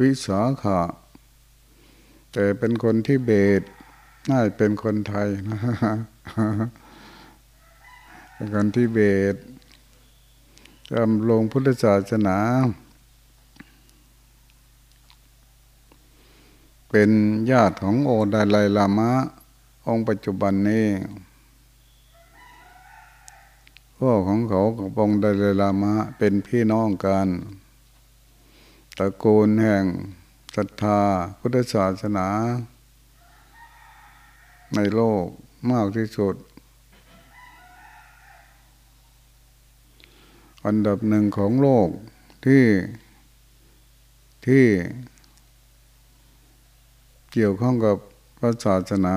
วิสาขะแต่เป็นคนที่เบตน่าเป็นคนไทยนะเป็นคนที่เบตกำลงพุทธศาสนา เป็นญาติของโอดาไลลามะ องค์ปัจจุบันนี้พ่อของเขากับองค์ดไลลามะเป็นพี่น้องกัน ตระกูลแห่งศรัทธาพุทธศาสนา ในโลกมากที่สุด อันดับหนึ่งของโลกที่ที่เกี่ยวข้องกับพระศาสนา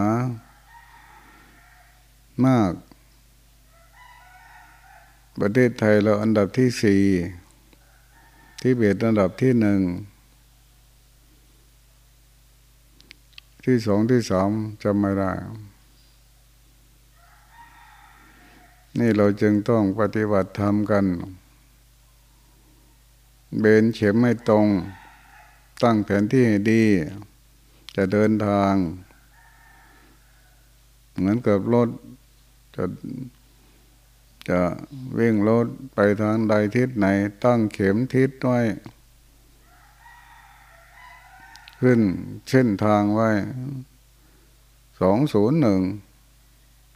มาก ประเทศไทยเราอันดับที่สี่ ที่เบียดอันดับที่หนึ่ง ที่สองที่สามจำไม่ได้ นี่เราจึงต้องปฏิบัติธรรมกัน เบนเข็มไม่ตรง ตั้งแผนที่ดี จะเดินทาง เหมือนกับรถจะ จะวิ่งรถไปทางใดทิศไหน ตั้งเข็มทิศไว้ ขึ้นเส้นทางไว้สองศูนย์หนึ่ง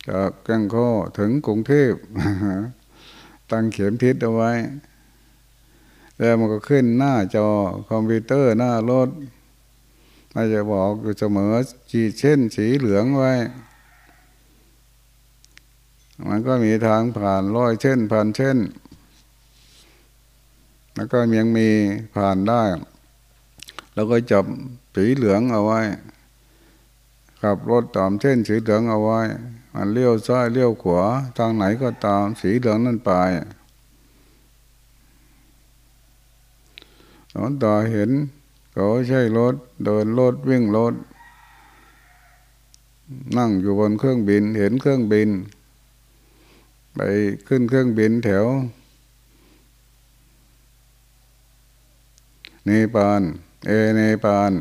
จากแก้งข้อถึงกรุงเทพตั้งเข็มทิศเอาไว้ แล้วมันก็ขึ้นหน้าจอคอมพิวเตอร์หน้ารถมันจะบอกอยู่เสมอจีเช่นสีเหลืองไว้ มันก็มีทางผ่านร้อยเช่นผ่านเช่น แล้วก็ยังมีผ่านได้ แล้วก็จับสีเหลืองเอาไว้ขับรถตามเช่นสีเหลืองเอาไว้ มันเลี้ยวซ้ายเลี้ยวขวาทางไหนก็ตามสีเหลืองนั่นไปหลวงตาเห็นเขาใช้รถเดินรถวิ่งรถนั่งอยู่บนเครื่องบินเห็นเครื่องบิน ไปขึ้นเครื่องบินแถวเนปาลเอเนปาล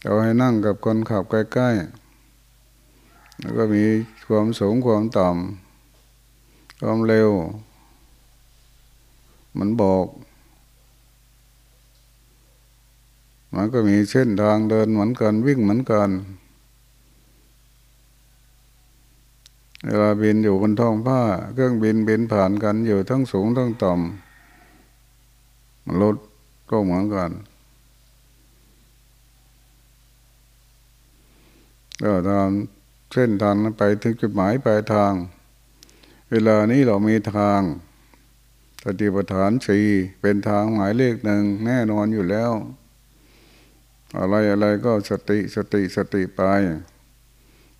เราให้นั่งกับคนขับใกล้ๆ แล้วก็มีความสูงความต่ำความเร็ว มันบอก มันก็มีเส้นทางเดินเหมือนกันวิ่งเหมือนกัน เวลาบินอยู่บนท้องผ้า เครื่องบินบินผ่านกันอยู่ทั้งสูงทั้งต่ำรถก็เหมือนกันก็ตามเส้นทางนั้นไปถึงจุดหมายปลายทาง เวลานี้เรามีทางสติปัฏฐานสี่เป็นทางหมายเลขหนึ่งแน่นอนอยู่แล้ว อะไรอะไรก็สติสติสติไป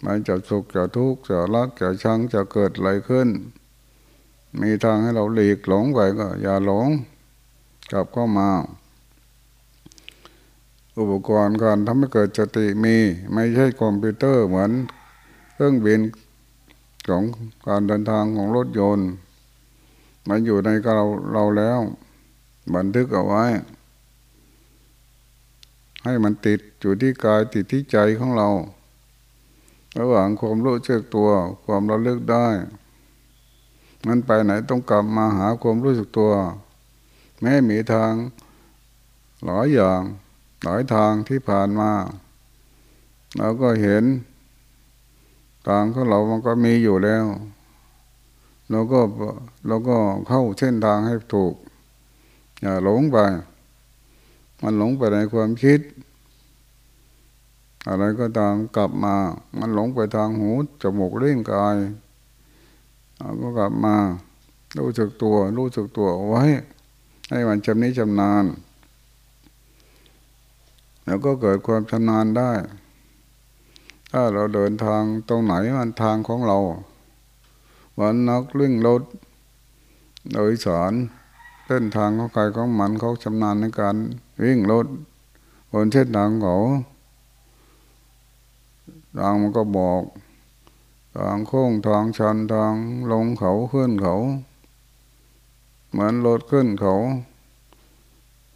มันจะสุขจะทุกข์จะรักจะชังจะเกิดอะไรขึ้น มีทางให้เราหลีกหลงไปก็ อย่าหลง กลับเข้ามา อุปกรณ์การทำให้เกิดสติมี ไม่ใช่คอมพิวเตอร์เหมือน เครื่องบินของการเดินทางของรถยนต์ มันอยู่ในเราเราแล้ว บันทึกเอาไว้ ให้มันติดอยู่ที่กายติดที่ใจของเรา ระหว่างความรู้เชื่อตัว ความระลึกได้ มันไปไหนต้องกลับมาหาความรู้สึกตัว แม้มีทางหลายอย่าง หลายทางที่ผ่านมาเราก็เห็นทางของเรามันก็มีอยู่แล้วเราก็เราก็เข้าเส้นทางให้ถูก อย่าหลงไป มันหลงไปในความคิด อะไรก็ตามกลับมา มันหลงไปทางหูจมูกเล่นกายก็กลับมารู้จักตัวรู้จักตัวไว้ ให้มันจำนี้จำนานแล้วก็เกิดความชำนาญได้ ถ้าเราเดินทางตรงไหนมันทางของเรา วันนักลิ่งรถโดยสารเส้นทางของใครของมันเขาชำนาญในการวิ่งรถบนเส้นทางเขา ทางมันก็บอกทางโค้งทางชันทางลงเขาขึ้นเขา เหมือนรถขึ้นเขา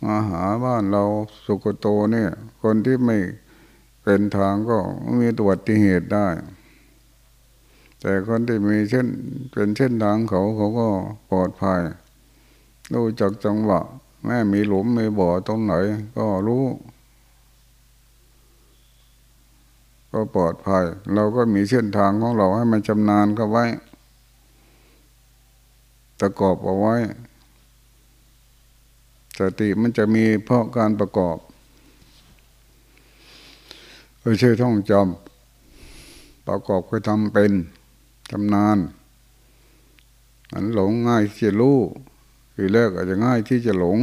มาหาบ้านเราสุกโตเนี่ย คนที่ไม่เป็นทางก็มีตัวติเหตุได้ แต่คนที่มีเช่นเป็นเช่นทางเขาเขาก็ปลอดภัยรู้จักจังหวะแม่มีหลุมมีบ่อตรงไหนก็รู้ ก็ปลอดภัย เราก็มีเส้นทางของเราให้มันชำนาญก็ไว้ ตะกอบเอาไว้ สติมันจะมีเพราะการประกอบไม่ใช่ท่องจำประกอบก็ทำเป็นทำนานอันหลงง่ายที่จะรู้ทีแรกอาจจะง่ายที่จะหลง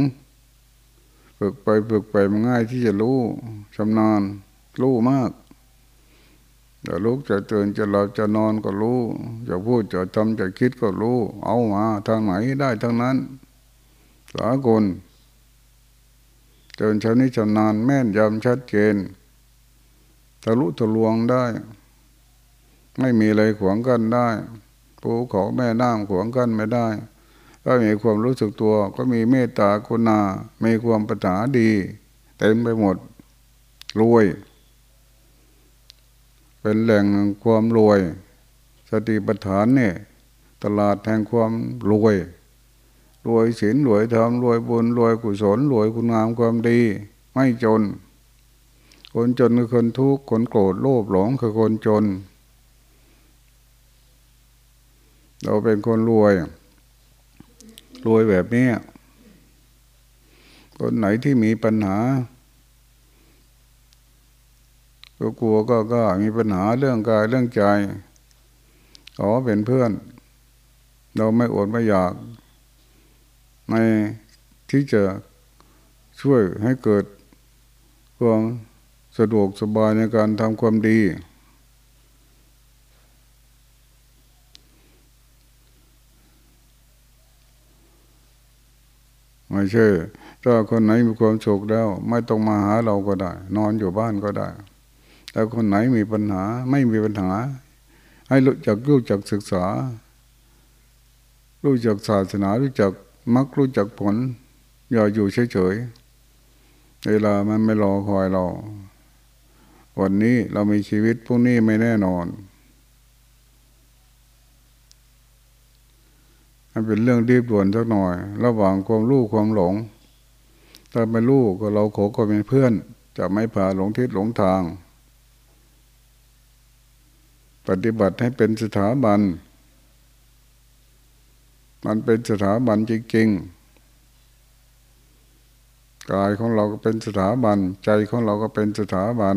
ฝึกไปฝึกไปมันง่ายที่จะรู้ชำนาญรู้มาก จะลุกจะตื่นจะหลับจะนอนก็รู้ จะพูดจะทำจะคิดก็รู้ เอามาทางไหนได้ทั้งนั้น สากลจนชนิชำนาญแม่นยำชัดเจนทะลุทะลวงได้ ไม่มีอะไรขวางกันได้ภูเขาแม่น้ำขวางกันไม่ได้ถ้ามีความรู้สึกตัว ก็มีเมตตากุณา มีความปัญหาดี เต็มไปหมดรวย เป็นแหล่งความรวย สติปัฏฐานเนี่ยตลาดแห่งความรวยรวยศีลรวยธรรมรวยบุญรวยกุศลรวยคุณงามความดี ไม่จน คนจนคือคนทุกข์คนโกรธโลภหลงคือคนจน เราเป็นคนรวย รวยแบบนี้คนไหนที่มีปัญหา ก็กลัวก็ก็มีปัญหาเรื่องกายเรื่องใจขอเป็นเพื่อน เราไม่อดไม่อยากในที่จะช่วยให้เกิดความสะดวกสบายในการทำความดี ไม่ใช่ ถ้าคนไหนมีความสุขแล้ว ไม่ต้องมาหาเราก็ได้ นอนอยู่บ้านก็ได้ แต่คนไหนมีปัญหาไม่มีปัญหา ให้รู้จักรู้จักศึกษา รู้จักศาสนารู้จักมักรู้จักผล อย่าอยู่เฉยๆเวลามันไม่รอคอยเรา วันนี้เรามีชีวิตพรุ่งนี้ไม่แน่นอนมันเป็นเรื่องรีบด่วนสักหน่อย ระหว่างความรู้ความหลง ถ้าไม่รู้ก็เราโขก็เป็นเพื่อน จะไม่พาหลงทิศหลงทาง ปฏิบัติให้เป็นสถาบัน มันเป็นสถาบันจริงๆกายของเราก็เป็นสถาบัน ใจของเราก็เป็นสถาบัน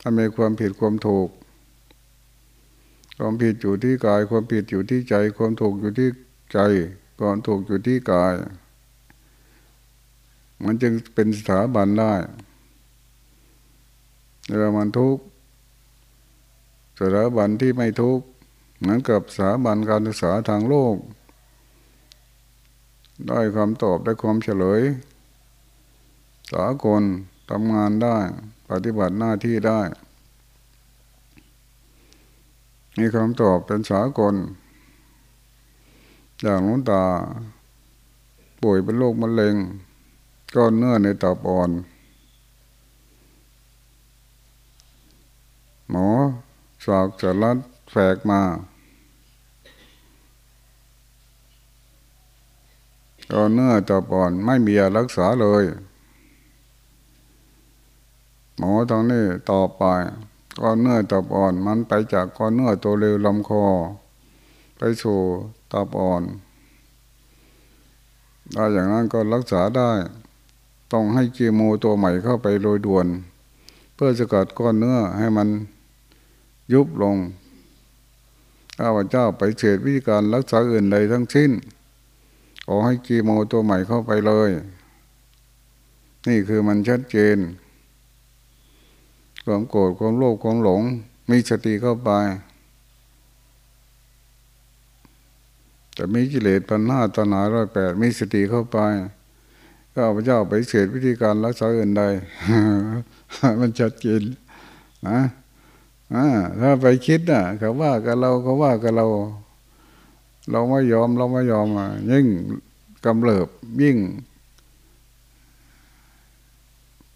ถ้ามีความผิดความถูก ความผิดอยู่ที่กาย ความผิดอยู่ที่ใจ ความถูกอยู่ที่ใจความถูกอยู่ที่กาย มันจึงเป็นสถาบันได้เวลามันทุกข์ สถาบันที่ไม่ทุกข์เหมือนกับสถาบันการศึกษาทางโลก ได้คำตอบได้ความเฉลยสากลทำงานได้ ปฏิบัติหน้าที่ได้ มีคำตอบเป็นสากล อย่างลุงตา ป่วยเป็นโรคมะเร็งก้อนเนื้อในตับอ่อน หมอ สากจะรัดแฝกมาก็เนื้อตับอ่อนไม่มียารักษาเลย หมอตรงนี้ต่อไปก้อนเนื้อตับอ่อนมันไปจากก้อนเนื้อตัวเร็วลำคอ ไปสู่ตับอ่อนถ้าอย่างนั้นก็รักษาได้ ต้องให้กีโมตัวใหม่เข้าไปโดยด่วน เพื่อสกัดก้อนเนื้อให้มัน ยุบลงข้าพเจ้าไปเฉดวิธีการรักษาอื่นใดทั้งสิ้น ขอให้กีโมตัวใหม่เข้าไปเลย นี่คือมันชัดเจน ความโกรธความโลภความหลง มีสติเข้าไป แต่มีกิเลสปัญหาตนาร้อยแปดมีสติเข้าไปก็พระเจ้าไปเสดวิธีการรักษาอื่นใด มันชัดเจนนะ ถ้าไปคิดนะเขาว่ากับเราเขาว่ากับเรา เราไม่ยอมเราไม่ยอมอะยิ่งกำเริบยิ่ง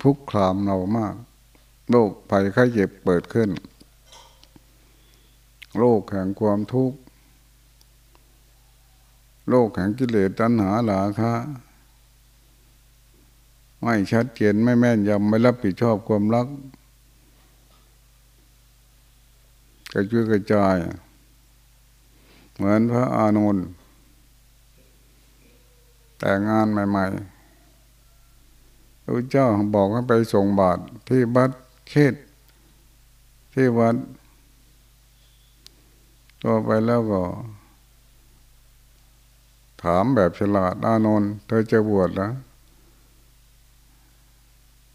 ทุกครามเรามากโรคภัยไข้เจ็บเปิดขึ้นโรคแห่งความทุกข์โลกแห่งกิเลสตัณหาหลาคะไม่ชัดเจนไม่แม่นยำไม่รับผิดชอบความรัก กระจุยกระจาย เหมือนพระอานนท์แต่งงานใหม่ๆพระเจ้าบอกให้ไปส่งบาตรที่บัดเขตที่วัดตัวไปแล้วก็ ถามแบบฉลาดอานนท์เธอจะบวชนะ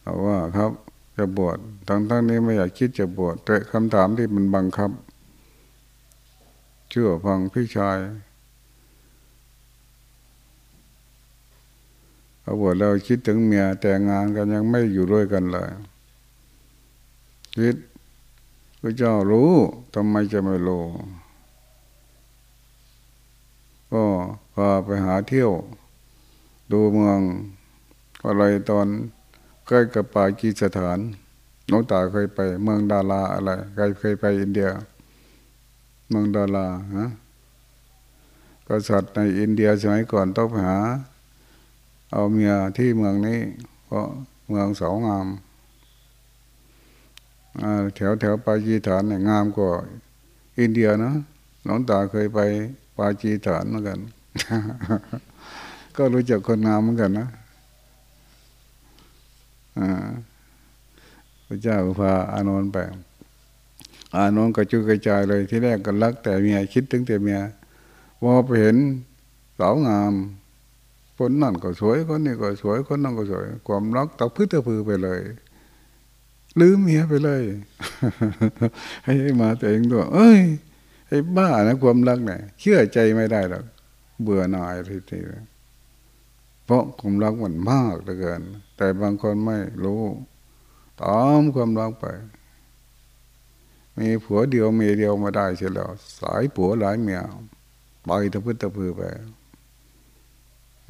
เอาว่าครับ จะบวชทั้งทั้งนี้ไม่อยากคิดจะบวชแต่คำถามที่มันบังคับ เชื่อฟังพี่ชายเอาบวชแล้วคิดถึงเมียแต่งงานกันยังไม่อยู่ด้วยกันเลย คิดพระเจ้ารู้ทำไมจะไม่รู้ก็พาไปหาเที่ยว ดูเมืองอะไรตอน ใกล้กับปากีสถานน้องตาเคยไป เมืองดาราอะไรใครเคยไปอินเดีย เมืองดาราฮะกษัตริย์ในอินเดียสมัยก่อนต้องไปหา เอาเมียที่เมืองนี้ เพราะเมืองสาวงามแถวแถวปากีสถานเนี่ยงามกว่าอินเดียนะน้องตาเคยไปปาจีฐานเหมือนกัน ก็รู้จักคนงามเหมือนกันนะ พระเจ้าพาอานนท์ไป อานนท์ก็จุกระจายเลยที่แรกก็รัก แต่เมียคิดถึงแต่เมียพอไปเห็นสาวงามคนนั่นก็สวยคนนี้ก็สวยคนนั่นก็สวย ความรักตะพื้นตะพือไปเลย ลืมเมียไปเลย ให้มาแต่เองด้วยเอ้ยไอ้บ้านะความรักเนี่ยเชื่อใจไม่ได้หรอกเบื่อหน่ายทีทียเพราะความรักมันมากเหลือเกินแต่บางคนไม่รู้ตามความรักไป มีผัวเดียวเมียเดียวมาได้เสียแล้ว สายผัวหลายเมียไปตะพื้นตะพือไป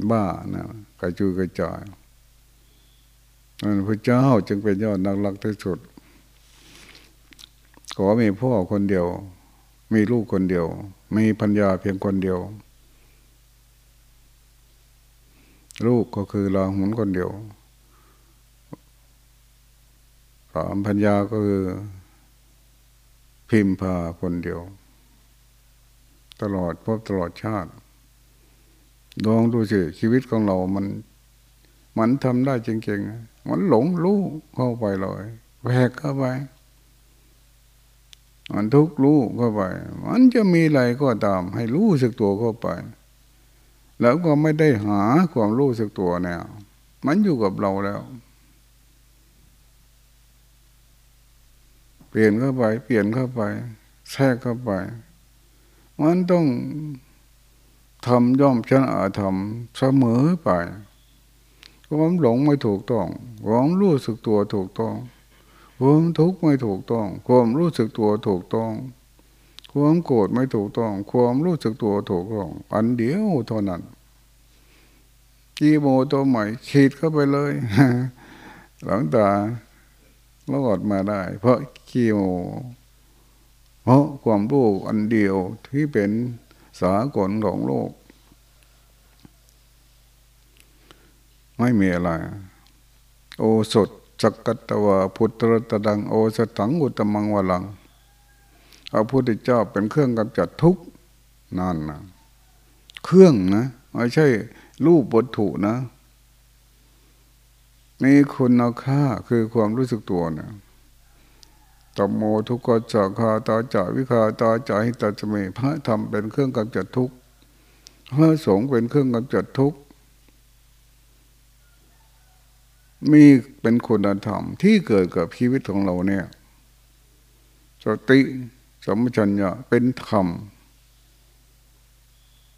บ้านะกระจุยกระจายนั่นพระเจ้าจึงเป็นยอดนักรักที่สุด ขอมีพ่อคนเดียว มีลูกคนเดียว มีพัญญาเพียงคนเดียว ลูกก็คือลาหุนคนเดียว สามพัญญาก็คือพิมพาคนเดียว ตลอดพบตลอดชาติลองดูสิชีวิตของเรามัน มันทำได้จริงๆมันหลงรู้เข้าไปเลยแหวกเข้าไปมันทุกรู้เข้าไป มันจะมีอะไรก็ตาม ให้รู้สึกตัวเข้าไป แล้วก็ไม่ได้หาความรู้สึกตัวแนวมันอยู่กับเราแล้ว เปลี่ยนเข้าไปเปลี่ยนเข้าไป แทรกเข้าไปมันต้องทำย่อมชนะทำเสมอไปความหลงไม่ถูกต้องความรู้สึกตัวถูกต้องความทุกข์ไม่ถูกต้อง ความรู้สึกตัวถูกต้อง ความโกรธไม่ถูกต้อง ความรู้สึกตัวถูกต้อง อันเดียวเท่านั้นกีโมตัวใหม่ฉีดเข้าไปเลย หลังตา รอดมาได้ เพราะกีโมเพราะความรู้อันเดียวที่เป็นสากลของโลก ไม่มีอะไร โอสดสกัตวะพุทธรตดังโอสถังอุตมังวลังพระพุทธเจ้าเป็นเครื่องกำจัดทุกข์นั่นนะเครื่องนะไม่ใช่รูปวัตถุนะ นี่คุณเอาค่าคือความรู้สึกตัวนะตโมทุกขจักขาตาจาวิคาตาจาหิตาจเมพระธรรมเป็นเครื่องกำจัดทุกข์พระสงฆ์เป็นเครื่องกำจัดทุกข์มีเป็นคุณธรรมที่เกิดกับชีวิตของเราเนี่ยสติสมชัญญะเป็นธรรม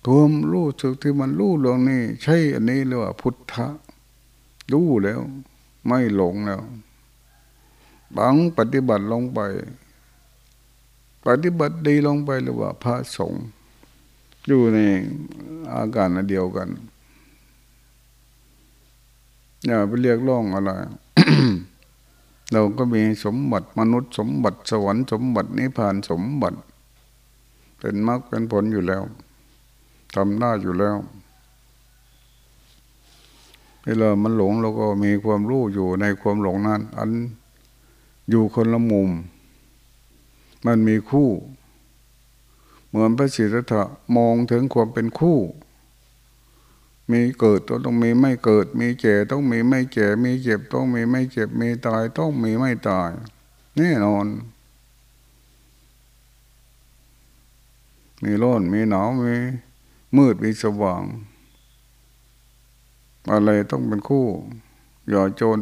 ทวมรู้สึกที่มันรู้ลงนี่ใช่อันนี้เรียกว่าพุทธะ รู้แล้ว ไม่หลงแล้วบังปฏิบัติลงไป ปฏิบัติดีลงไปหรือว่า พระสงฆ์อยู่ในอาการเดียวกันอย่าไปเรียกร้องอะไร เราก็มีสมบัติมนุษย์สมบัติสวรรค์สมบัตินิพพานสมบัติ เป็นมรรคเป็นผลอยู่แล้วทำได้อยู่แล้ว เวลามันหลงเราก็มีความรู้อยู่ในความหลงนั้น อันอยู่คนละมุม มันมีคู่ เหมือนพระศิรธะมองถึงความเป็นคู่ มีเกิดต้องมีไม่เกิด มีเจ็ต้องมีไม่เจ็มีเจ็บต้องมีไม่เจ็บมีตายต้องมีไม่ตายแน่นอน มีร้อนมีหนาวมีมืดมีสว่าง อะไรต้องเป็นคู่ อย่าจน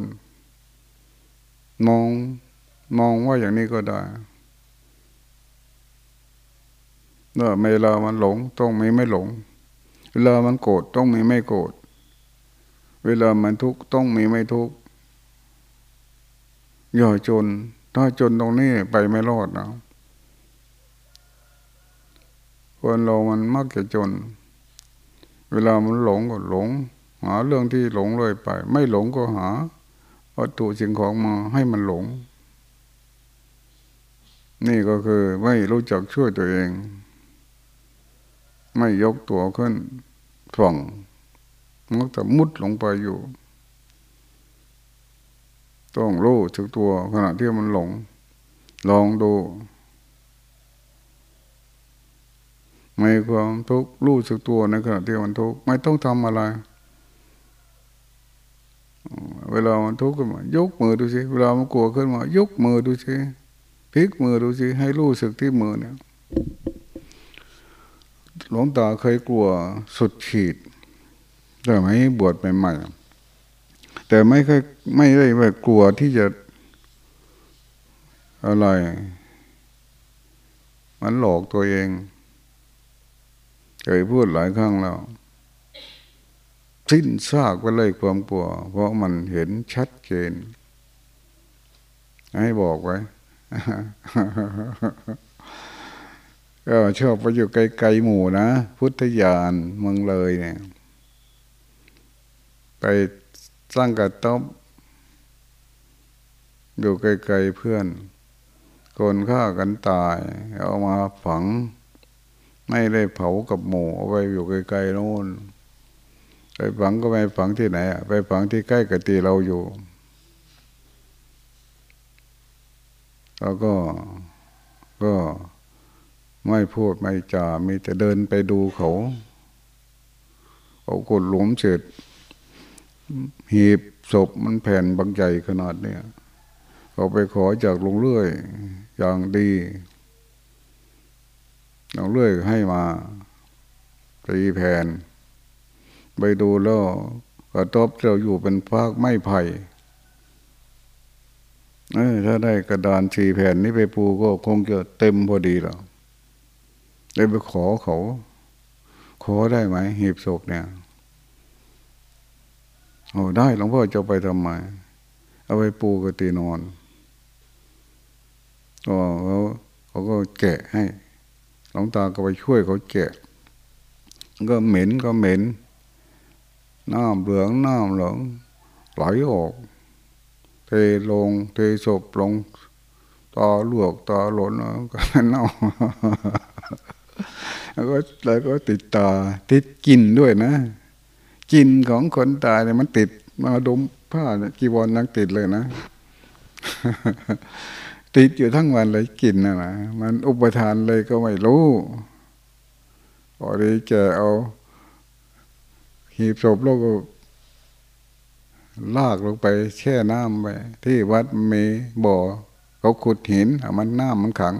มองมองว่าอย่างนี้ก็ได้เมื่อเวลามันหลงต้องมีไม่หลง เวลามันโกรธต้องมีไม่โกรธ เวลามันทุกข์ต้องมีไม่ทุกข์อย่าจน ถ้าจนตรงนี้ไปไม่รอดนะคนเรามันมักจะจน เวลามันหลงก็หลง หาเรื่องที่หลงเลยไป ไม่หลงก็หาวัตถุสิ่งของมาให้มันหลง นี่ก็คือไม่รู้จักช่วยตัวเอง ไม่ยกตัวขึ้นฝั่งมันจะมุดลงไปอยู่ ต้องรู้ถึกตัวขณะที่มันหลง ลองดูไม่ความทุกข์รู้สึกตัวในขณะที่มันทุกข์ไม่ต้องทำอะไร เวลามันทุกข์ขึ้นมายกมือดูสิเวลามันกลัวขึ้นมายกมือดูสิพลิกมือดูสิให้รู้สึกที่มือเนี่ยหลวงตาเคยกลัวสุดขีดแต่ไม่บวชใหม่ๆแต่ไม่เคยไม่ได้แบบกลัวที่จะอะไร มันหลอกตัวเองเคยพูดหลายครั้งแล้ว สิ้นซากไปเลยความกลัว เพราะมันเห็นชัดเจน ให้บอกไว้ก็ชอบไปอยู่ไกลๆหมู่นะ พุทธญาณเมืองเลยเนี่ย ไปสร้างกระต๊อบอยู่ไกลๆเพื่อนคนฆ่ากันตาย เอามาฝัง ไม่ได้เผากับหมูเอาไปอยู่ไกลๆโน่น ไปฝังก็ไปฝังที่ไหนอะไปฝังที่ใกล้กับตีเราอยู่แล้วก็ก็ไม่พูดไม่จามีแต่เดินไปดูเขาเอากดหลุมเสร็จหีบศพมันแผ่นบางใหญ่ขนาดเนี้ยเขาไปขอจากลุงเลื่อย อย่างดีลุงเลื่อยให้มาตีแผ่น ไปดูแล้วกระทบเราอยู่เป็นภาคไม้ไผ่เออถ้าได้กระดานสี่แผ่นนี้ไปปูก็คงจะเต็มพอดีแล้วเลยไปขอเขา ขอได้ไหมหีบศพเนี่ยโอ้ได้หลวงพ่อจะไปทำไมเอาไปปูกตีนอนก็เขาเขาก็แกะให้หลวงตาก็ไปช่วยเขาแกะก็เหม็นก็เหม็น น้ำเหลืองน้ำเหลืองไหลออก เทลง เทศพลงตาลวกตาหล่นก็เน่าแล้วก็แล้วก็ติดตา ติดกินด้วยนะ กินของคนตายเนี่ยมันติดมาดมผ้าเนี่ยกีวรนังติดเลยนะ ติดอยู่ทั้งวันเลยกินนะนะมันอุปทานเลยก็ไม่รู้พอดีแกเอา หีบศพแล้วก็ลากลงไปแช่น้ำไปที่วัดมีบ่อเขาขุดหินมันน้ำมันขัง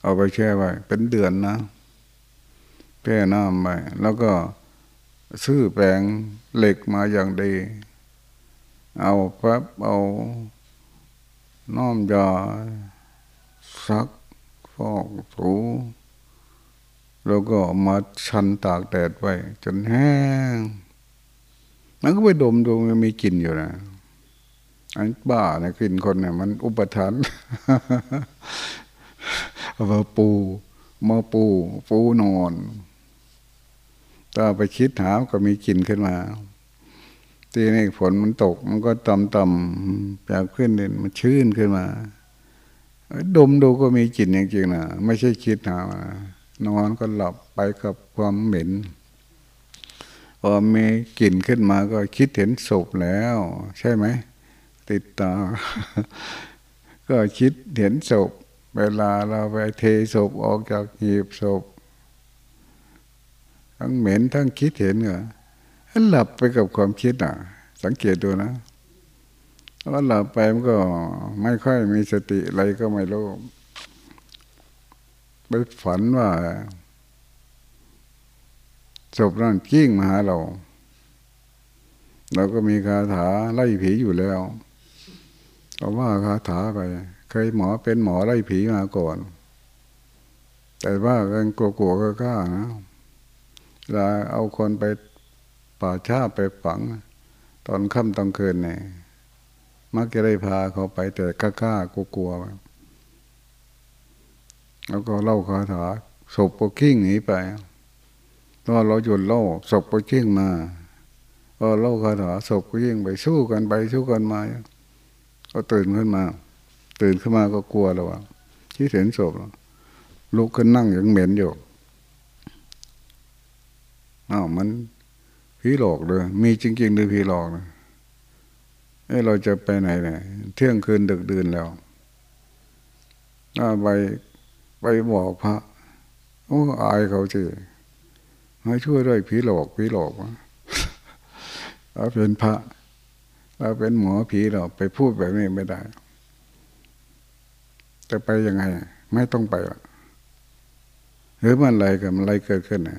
เอาไปแช่ไว้เป็นเดือนนะแช่น้ำไปแล้วก็ซื้อแปลงเหล็กมาอย่างดี เอาปั๊บเอาน้อมยาซักฟอกถู แล้วก็มาชันตากแดดไว้ จนแห้ง มันก็ไปดมดูมันมีกลิ่นอยู่นะอันบ้านะกลิ่นคนเนี่ยมันอุปทานเมาปูมาปูปูนอนถ้าไปคิดหาก็มีกลิ่นขึ้นมาตีนี่ฝนมันตก มันก็ต่ำต่ำจากขึ้นเด่นมันชื้นขึ้นมา ดมดูก็มีกลิ่นจริงๆนะไม่ใช่คิดหา นอนก็หลับไปกับความเหม็นพอมีกลิ่นขึ้นมาก็คิดเห็นศพแล้ว ใช่ไหม ติดตา ก็คิดเห็นศพ เวลาเราไปเทศพออกจากหีบศพ ทั้งเหม็นทั้งคิดเห็นเหรอหลับไปกับความคิดอะ สังเกตดูนะว่าหลับไปมันก็ไม่ค่อยมีสติอะไรก็ไม่รู้ ไปฝันว่าศพนั่นกิ้งมาหาเรา เราก็มีคาถาไล่ผีอยู่แล้วเราว่าคาถาไป เคยหมอเป็นหมอไล่ผีมาก่อน แต่ว่ากันกลัวๆก็กล้านะเวลาเอาคนไปป่าชาไปฝัง ตอนค่ำตอนคืนเนี่ยมักจะได้พาเขาไปแต่กล้าๆกลัวๆ แล้วก็เล่าคาถาศพก็ขิ้งหนีไปตอนเราหยุดเล่าศพก็ขิ้งมาพอเล่าคาถาศพก็ยิ่งไปสู้กันไปสู้กันมา ก็ตื่นขึ้นมา ตื่นขึ้นมาก็กลัวแล้วว่าที่เห็นศพลุกขึ้นนั่งย่างเหม็นอยู่อ้าวมันผีหลอกเลย มีจริงๆหรือผีหลอกนะเอ้เราจะไปไหนเนี่ยเที่ยงคืนดึกดื่นแล้วถ้าไป ไปบอกพระโอ้อายเขาจีให้ช่วยด้วยผีหลอกผีหลอกวะเราเป็นพระ เราเป็นหมอผีเราไปพูดแบบนี้ไม่ได้ จะไปยังไง ไม่ต้องไปหรอกหรือมันอะไรกับมันอะไรเกิดขึ้นนะ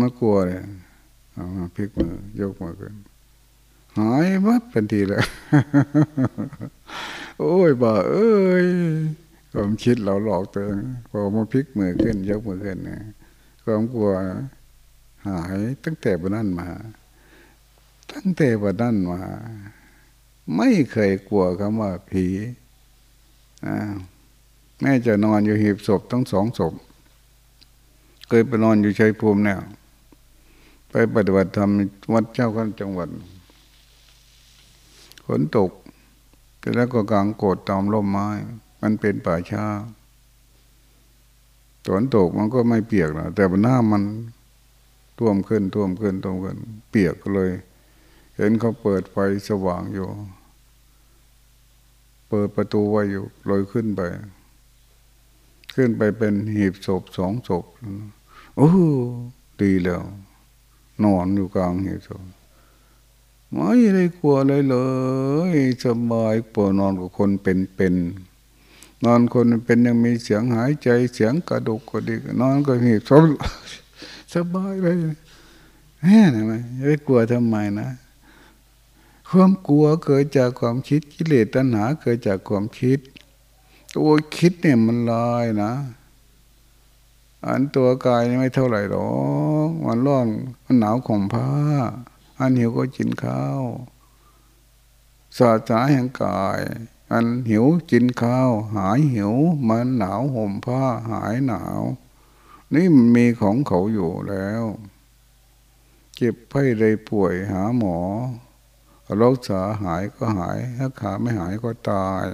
มากลัวเลยเอามาพลิกมือยกมือขึ้นหายวัดเป็นทีเลย โอ้ยบ่าเอ้ย ความคิดเราหลอกตัวเองพอมาพลิกมือขึ้นยกมือขึ้นนี่ยความกลัวหายตั้งแต่วันนั้นมา ตั้งแต่วันนั้นมา ไม่เคยกลัวคำว่าผีแม่จะนอนอยู่หีบศพทั้งสองศพเคยไปนอนอยู่ชัยภูมิเนี่ยไปปฏิบัติธรรมวัดเจ้ากันจังหวัดฝนตกแล้วก็กลางโกดตามร่มไม้ มันเป็นป่าช้าฝนตกมันก็ไม่เปียกนะแต่หน้ามันท่วมขึ้นท่วมขึ้นท่วมขึ้น เปียกเลย เห็นเขาเปิดไฟสว่างอยู่ เปิดประตูไว้อยู่ลอยขึ้นไป ขึ้นไปเป็นหีบศพสองศพโอ้ดีแล้ว นอนอยู่กลางเหตุไม่ได้กลัวเลยเลยสบายปวนอนกับคนเป็นเป็ นอนคนเป็นยังมีเสียงหายใจเสียงกระดุกกระดิกนอนก็เหตุสบสบายเลยแห่ไหมไม่กลัวทำไมนะ ความกลัวเกิดจากความคิดกิเลสตัณหาเกิดจากความคิด ตัวคิดเนี่ยมันลายนะ อันตัวกายไม่เท่าไหร่หรอกมันร้อนมันหนาวข่มผ้า อันหิวก็กินข้าวสาสาแห่งกาย อันหิวกินข้าว หายหิว มันหนาวห่มผ้าหายหนาว นี่มันมีของเขาอยู่แล้ว เจ็บไข้เลยป่วยหาหมอรักษาหายก็หายถ้าขาไม่หายก็ตาย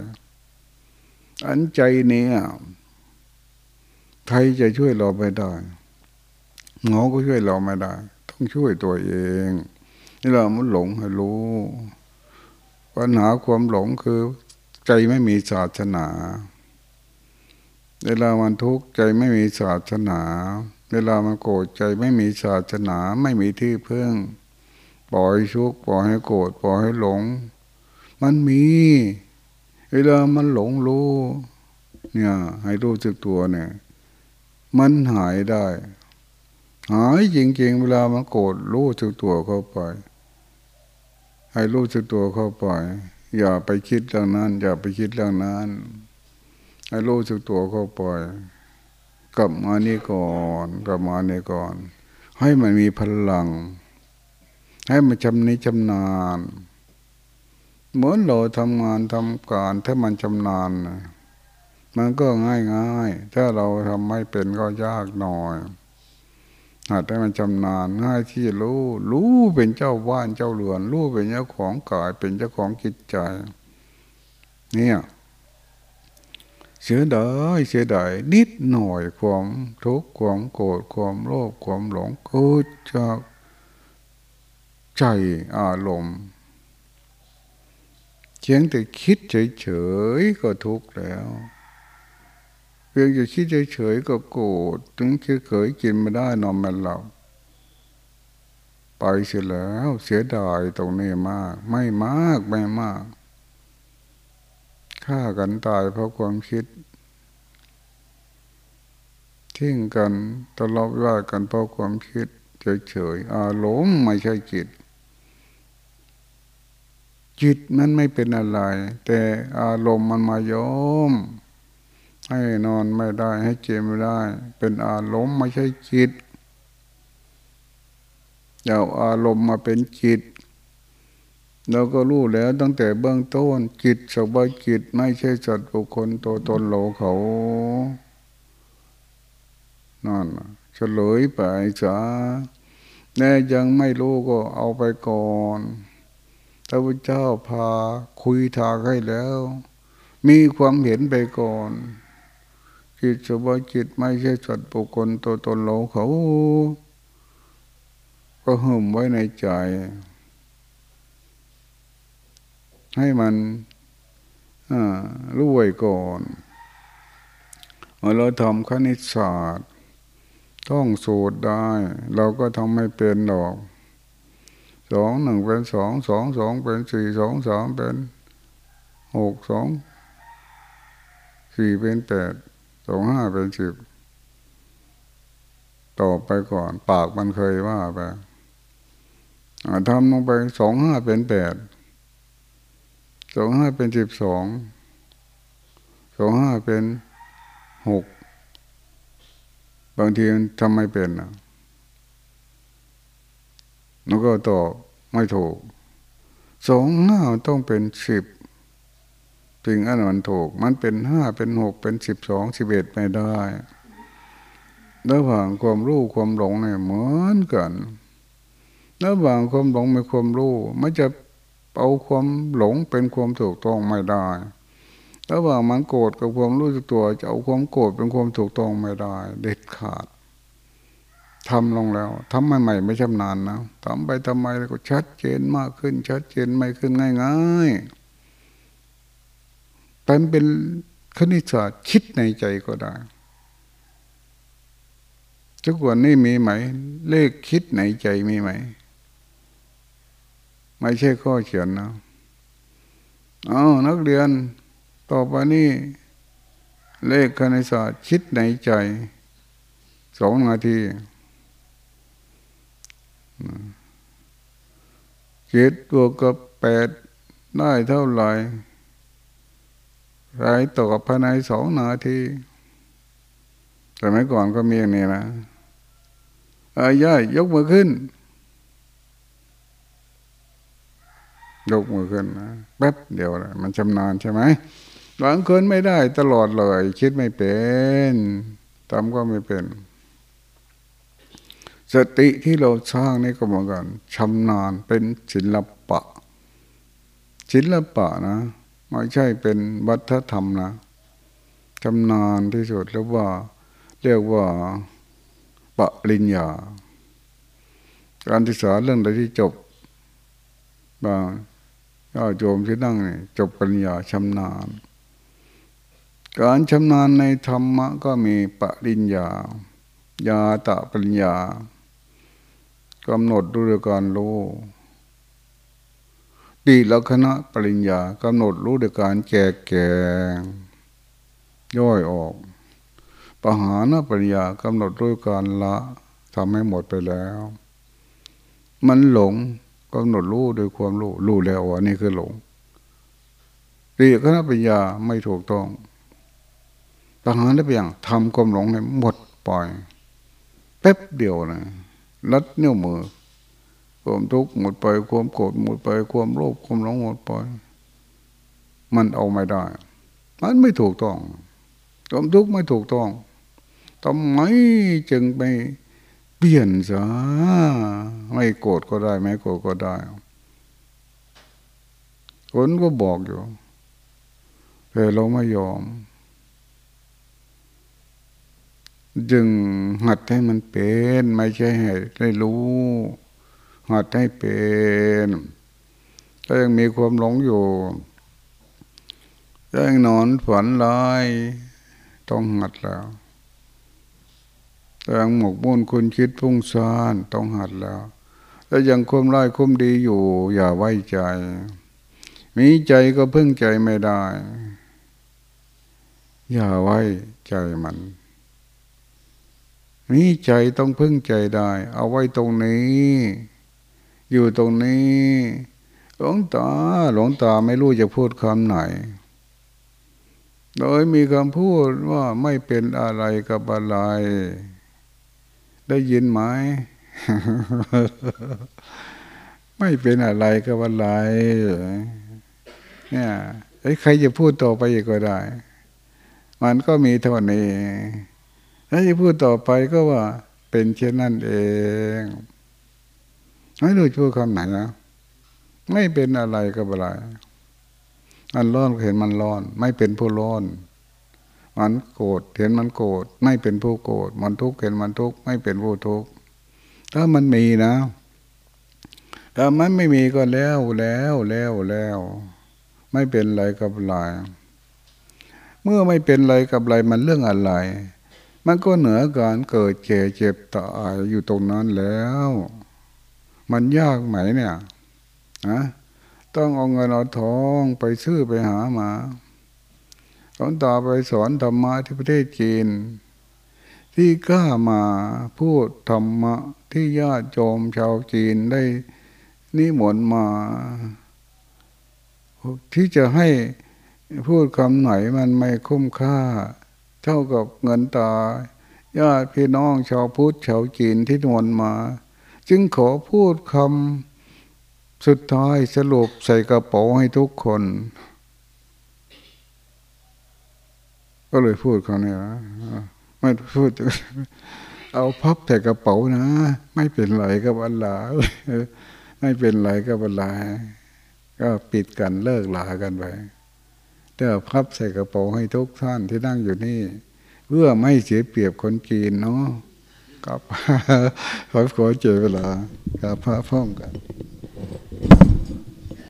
อันใจเนี่ยใครจะช่วยเราไม่ได้หมอก็ช่วยเราไม่ได้ ต้องช่วยตัวเอง นี่เรามันหลงให้รู้ ปัญหาความหลงคือ ใจไม่มีศาสนา เวลามันทุกข์ใจไม่มีศาสนา เวลามันโกรธใจไม่มีศาสนาไม่มีที่พึ่ง ปล่อยชุกปล่อยให้โกรธปล่อยให้หลง มันมี เวลามันหลงรู้ เนี่ยให้รู้จักตัวเนี่ย มันหายได้หายจริงๆเวลามันโกรธรู้สึกตัวเข้าไป ให้รู้สึกตัวเข้าไป อย่าไปคิดเรื่องนั้น อย่าไปคิดเรื่องนั้นให้รู้สึกตัวเข้าไปกลับมานี่ก่อนกลับมานี่ก่อน ให้มันมีพลัง ให้มันชำนิชำนาญ เหมือนเราทำงานทำการ ถ้ามันชำนาญนมันก็ง่ายง่ายถ้าเราทำไม่เป็นก็ยากหน่อย หัดให้มันชำนาญง่ายที่รู้ รู้เป็นเจ้าบ้านเจ้าเรือน รู้เป็นเจ้าของกาย เป็นเจ้าของจิตใจ เนี่ย เสียดายเสียดายนิดหน่อยความทุกข์ความโกรธความโลภความหลงเกิดจากใจอารมณ์เพียงแต่คิดเฉยๆก็ทุกข์แล้ว เพียงจะคิดเฉยๆก็โกรธถึงเคยกินไม่ได้นอนไม่หลับไปเสียแล้วเสียดายตรงนี้มาก ไม่มากไม่มากฆ่ากันตายเพราะความคิดทิ้งกันทะเลาะว่ากันเพราะความคิดเฉยๆอารมณ์ไม่ใช่จิต จิตมันไม่เป็นอะไร แต่อารมณ์มันมายอม ให้นอนไม่ได้ให้เจไม่ได้ เป็นอารมณ์ไม่ใช่จิตเอาอารมณ์มาเป็นจิตเราก็รู้แล้วตั้งแต่เบื้องต้นจิตสบายจิตไม่ใช่จัดบุคคลตัวตนโลเขานั่นเฉลยไปจ้าแน่ยังไม่รู้ก็เอาไปก่อนพระพุทธเจ้าพาคุยทางให้แล้ว มีความเห็นไปก่อน จิตสบายจิตไม่ใช่สัตว์บุคคลตัวตนเราเขา ก็ห่มไว้ในใจ ให้มันรู้ไว้ก่อนเราทำคณิตศาสตร์ ต้องสูตรได้ เราก็ทำไม่เป็นหรอกสองหนึ่งเป็นสองสองสองเป็นสี่สองสามเป็นหกสองสี่เป็นแปด สองห้าเป็นสิบต่อไปก่อน ปากมันเคยว่าไปทำลงไปสองห้าเป็นแปดสองห้าเป็นสิบสองสองห้าเป็นหกบางทีทำไม่เป็นนะแล้วก็ตอบไม่ถูกสองห้าต้องเป็นสิบ จึงอันมันถูก มันเป็นห้าเป็นหกเป็นสิบสองสิบเอ็ดไม่ได้ระหว่างความรู้ความหลงเนี่ยเหมือนกันระหว่างความหลงมีความรู้ไม่จะเอาความหลงเป็นความถูกต้องไม่ได้ระหว่างมันโกรธกับความรู้สึกตัวจะเอาความโกรธเป็นความถูกต้องไม่ได้ เด็ดขาดทำลงแล้วทำใหม่ๆไม่ชำนาญนะทำไปทำไมก็ชัดเจนมากขึ้น ชัดเจนไม่ขึ้นง่าย ๆ แต่เป็นคณิตศาสตร์คิดในใจก็ได้ทุกวันนี้มีไหม เลขคิดในใจมีไหม ไม่ใช่ข้อเขียนนะอ๋อนักเรียน ต่อไปนี้เลขคณิตศาสตร์คิดในใจสองนาทีเจ็ดบวกกับแปดได้เท่าไหร่ ไรตอบภายในสองนาทีแต่ไม่ก่อนก็มีอย่างนี้นะอาย่ายยกมือขึ้น ยกมือขึ้นนะแป๊บเดียวนะมันชำนาญใช่ไหมบางคนไม่ได้ตลอดเลย คิดไม่เป็นทำก็ไม่เป็น สติที่เราสร้างนี่ก็เหมือนกันชำนาญเป็นศิลปะ ศิลปะนะ ไม่ใช่เป็นวัฒธรรมนะชำนาญที่สุดแล้วว่า เรียกว่าปริญญา การศึกษาเรื่องใดที่จบบางก็โยมที่นั่งจบปริญญาชำนาญ การชำนาญในธรรมะก็มีปริญญาญาตะปริญญากำหนดดูด้วยการรู้ ดีลักษณะปริญญากำหนดรู้ด้วยการแก่แก่ย่อยออกปหานปริญญากำหนดด้วยการละทำให้หมดไปแล้ว มันหลงกำหนดรู้โดยความรู้รู้แล้วว่านี่คือหลงดีคณะปัญญาไม่ถูกต้องปหานได้ไปอย่างทำความหลงให้หมดปล่อยแป๊บเดียวนะลัดเนิ้วมือ ความทุกข์หมดไป ความโกรธหมดไป ความโลภความหลงหมดไป มันเอาไม่ได้ มันไม่ถูกต้อง ความทุกข์ไม่ถูกต้องทำไมจึงไปเปลี่ยนซะไม่โกรธก็ได้ไม่โกรธก็ได้คนก็บอกอยู่แต่เราไม่ยอม จึงหัดให้มันเป็น ไม่ใช่ให้ได้รู้ หัดให้เป็นถ้ายังมีความหลงอยู่ถ้ายังนอนฝันลายต้องหัดแล้วถ้ายังหมกมุ่นคุณคิดพุ่งซ่านต้องหัดแล้วถ้ายังคุมร้ายคุมดีอยู่ อย่าไว้ใจ มีใจก็พึ่งใจไม่ได้ อย่าไว้ใจมันมีใจต้องพึ่งใจได้ เอาไว้ตรงนี้ อยู่ตรงนี้ หลวงตาหลวงตาไม่รู้จะพูดคำไหน โดยมีคำพูดว่าไม่เป็นอะไรกับอะไร ได้ยินไหม ไม่เป็นอะไรกับอะไรเนี่ยใครจะพูดต่อไปอีกก็ได้ มันก็มีเท่านี้ถ้าจะพูดต่อไปก็ว่าเป็นเช่นนั้นเอง ไม่รู้จะพูดคำไหนนะไม่เป็นอะไรกับอะไรมันร้อนเห็นมันร้อน ไม่เป็นผู้ร้อนมันโกรธเห็นมันโกรธไม่เป็นผู้โกรธมันทุกข์เห็นมันทุกข์ไม่เป็นผู้ทุกข์ถ้ามันมีนะถ้ามันไม่มีก็แล้วแล้วแล้วแล้ว ไม่เป็นอะไรกับอะไรเมื่อไม่เป็นอะไรกับอะไรมันเรื่องอะไร มันก็เหนือการเกิดเจ็บเจ็บตายอยู่ตรงนั้นแล้ว มันยากไหมเนี่ยนะต้องเอาเงินเอาทองไปซื้อไปหามาตอนต่อไปสอนธรรมะที่ประเทศจีน ที่กล้ามาพูดธรรมะที่ญาติโยมชาวจีนได้นิมนต์มา ที่จะให้พูดคำไหนมันไม่คุ้มค่า เท่ากับเงินตาญาติพี่น้องชาวพุทธชาวจีนที่นวนมา จึงขอพูดคำสุดท้ายสรุปใส่กระเป๋าให้ทุกคน ก็เลยพูดคำนี้นะไม่พูด เอาพับแต่กระเป๋านะ ไม่เป็นไรกับอัลลาไม่เป็นไรกับอัลลาก็ปิดกันเลิกลากันไปแต่พับใส่กระเป๋าให้ทุกท่านที่นั่งอยู่นี่ เพื่อไม่เสียเปรียบคนจีนเนาะ กับขอขอเจอเวลากับพระพร้องกัน